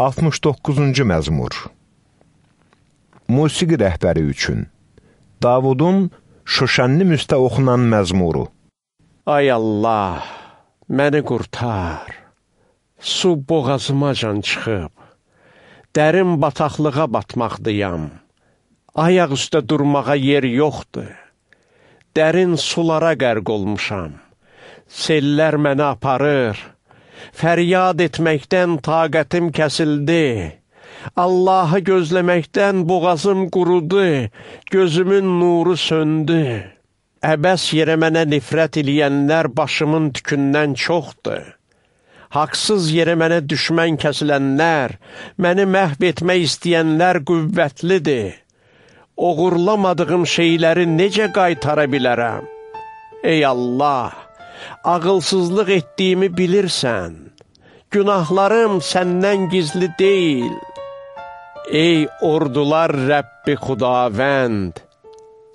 69-cu məzmur. Musiqi rəhbəri üçün. Davudun Şuşənli müstə oxunan məzmuru. Ay Allah, məni qurtar, su boğazımacan çıxıb, dərin bataqlığa batmaqdıyam, ayaq üstə durmağa yer yoxdur, dərin sulara qərq olmuşam, sellər məni aparır, Fəryad etməkdən taqətim kəsildi. Allahı gözləməkdən boğazım qurudu, gözümün nuru söndü. Əbəs yerə mənə nifrət eləyənlər başımın tükündən çoxdur. Haqsız yerə mənə düşmən kəsilənlər, məni məhv etmək istəyənlər qüvvətlidir. Oğurlamadığım şeyləri necə qaytara bilərəm? Ey Allah! Ağılsızlıq etdiyimi bilirsən. Günahlarım səndən gizli deyil. Ey ordular Rəbbi xudavənd,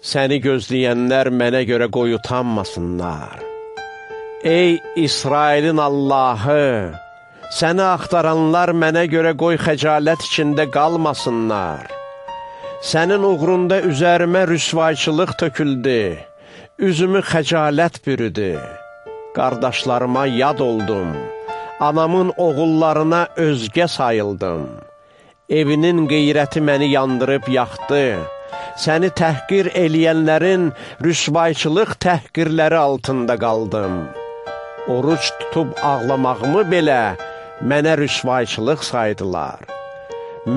səni gözləyənlər mənə görə qoy utanmasınlar. Ey İsrailin Allahı, səni axtaranlar mənə görə qoy xəcalət içində qalmasınlar. Sənin uğrunda üzərimə rüsvayçılıq töküldü, üzümü xəcalət bürüdü qardaşlarıma yad oldum, anamın oğullarına özgə sayıldım. Evinin qeyrəti məni yandırıb yaxdı, səni təhqir eləyənlərin rüsvayçılıq təhqirləri altında qaldım. Oruç tutub ağlamağımı belə mənə rüsvayçılıq saydılar.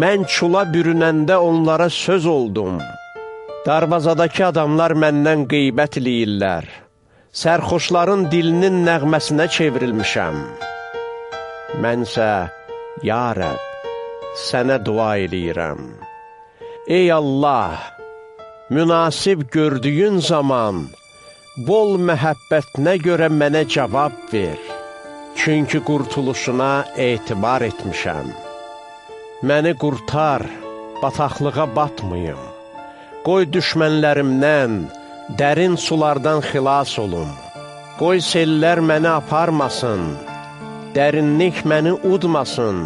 Mən çula bürünəndə onlara söz oldum. Darvazadakı adamlar məndən qeybət eləyirlər sərxoşların dilinin nəğməsinə çevrilmişəm. Mənsə, ya Rəb, sənə dua eləyirəm. Ey Allah, münasib gördüyün zaman, bol məhəbbətinə görə mənə cavab ver. Çünki qurtuluşuna etibar etmişəm. Məni qurtar, bataqlığa batmayım. Qoy düşmənlərimdən, dərin sulardan xilas olum. Qoy sellər məni aparmasın, dərinlik məni udmasın,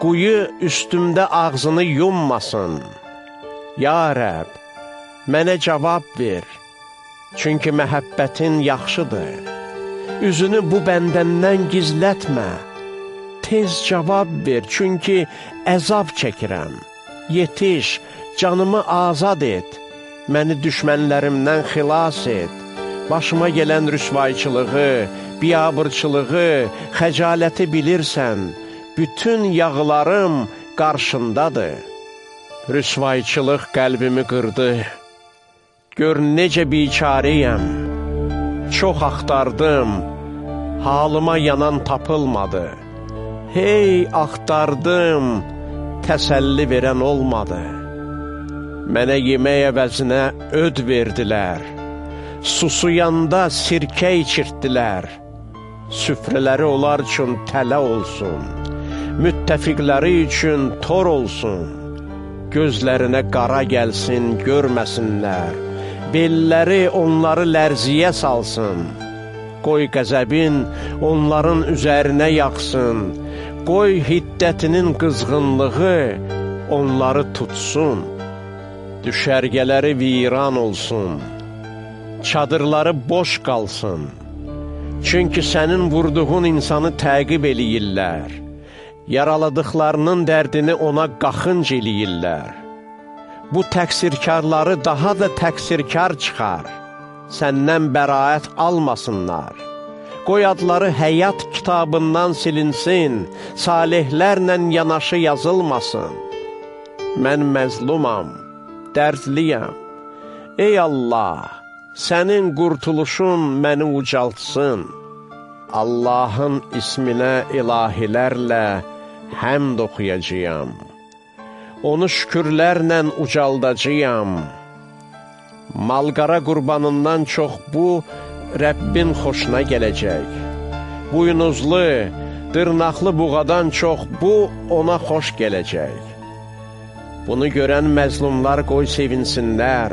quyu üstümdə ağzını yummasın. Ya Rəb, mənə cavab ver, çünki məhəbbətin yaxşıdır. Üzünü bu bəndəndən gizlətmə, tez cavab ver, çünki əzab çəkirəm. Yetiş, canımı azad et, məni düşmənlərimdən xilas et. Başıma gələn rüsvayçılığı, biabırçılığı, xəcaləti bilirsən, bütün yağlarım qarşındadır. Rüsvayçılıq qəlbimi qırdı, gör necə biçarəyəm. Çox axtardım, halıma yanan tapılmadı. Hey, axtardım, təsəlli verən olmadı.'' Mənə yemək əvəzinə öd verdilər, susuyanda sirkə içirtdilər, süfrələri onlar üçün tələ olsun, müttəfiqləri üçün tor olsun, gözlərinə qara gəlsin, görməsinlər, belləri onları lərziyə salsın, qoy qəzəbin onların üzərinə yaxsın, qoy hiddətinin qızğınlığı onları tutsun düşərgələri viran olsun, çadırları boş qalsın. Çünki sənin vurduğun insanı təqib eləyirlər, yaraladıqlarının dərdini ona qaxınc eləyirlər. Bu təqsirkarları daha da təqsirkar çıxar, səndən bəraət almasınlar. Qoy adları həyat kitabından silinsin, salihlərlə yanaşı yazılmasın. Mən məzlumam dərdliyəm. Ey Allah, sənin qurtuluşun məni ucaltsın. Allahın isminə ilahilərlə həmd oxuyacağam. Onu şükürlərlə ucaldacağam. Malqara qurbanından çox bu, Rəbbin xoşuna gələcək. Buynuzlu, dırnaqlı buğadan çox bu, ona xoş gələcək. Bunu görən məzlumlar qoy sevinsinlər.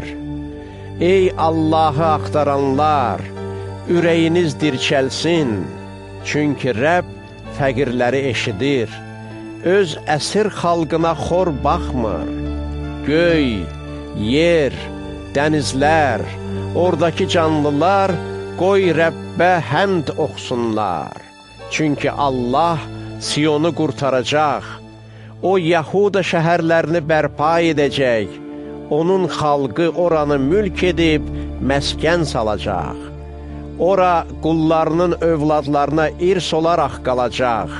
Ey Allahı axtaranlar, ürəyiniz dirçəlsin, çünki Rəbb fəqirləri eşidir, öz əsir xalqına xor baxmır. Göy, yer, dənizlər, oradakı canlılar qoy Rəbbə həmd oxsunlar. Çünki Allah Siyonu qurtaracaq, o Yahuda şəhərlərini bərpa edəcək, onun xalqı oranı mülk edib məskən salacaq. Ora qullarının övladlarına irs olaraq qalacaq.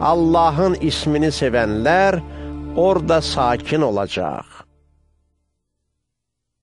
Allahın ismini sevənlər orada sakin olacaq.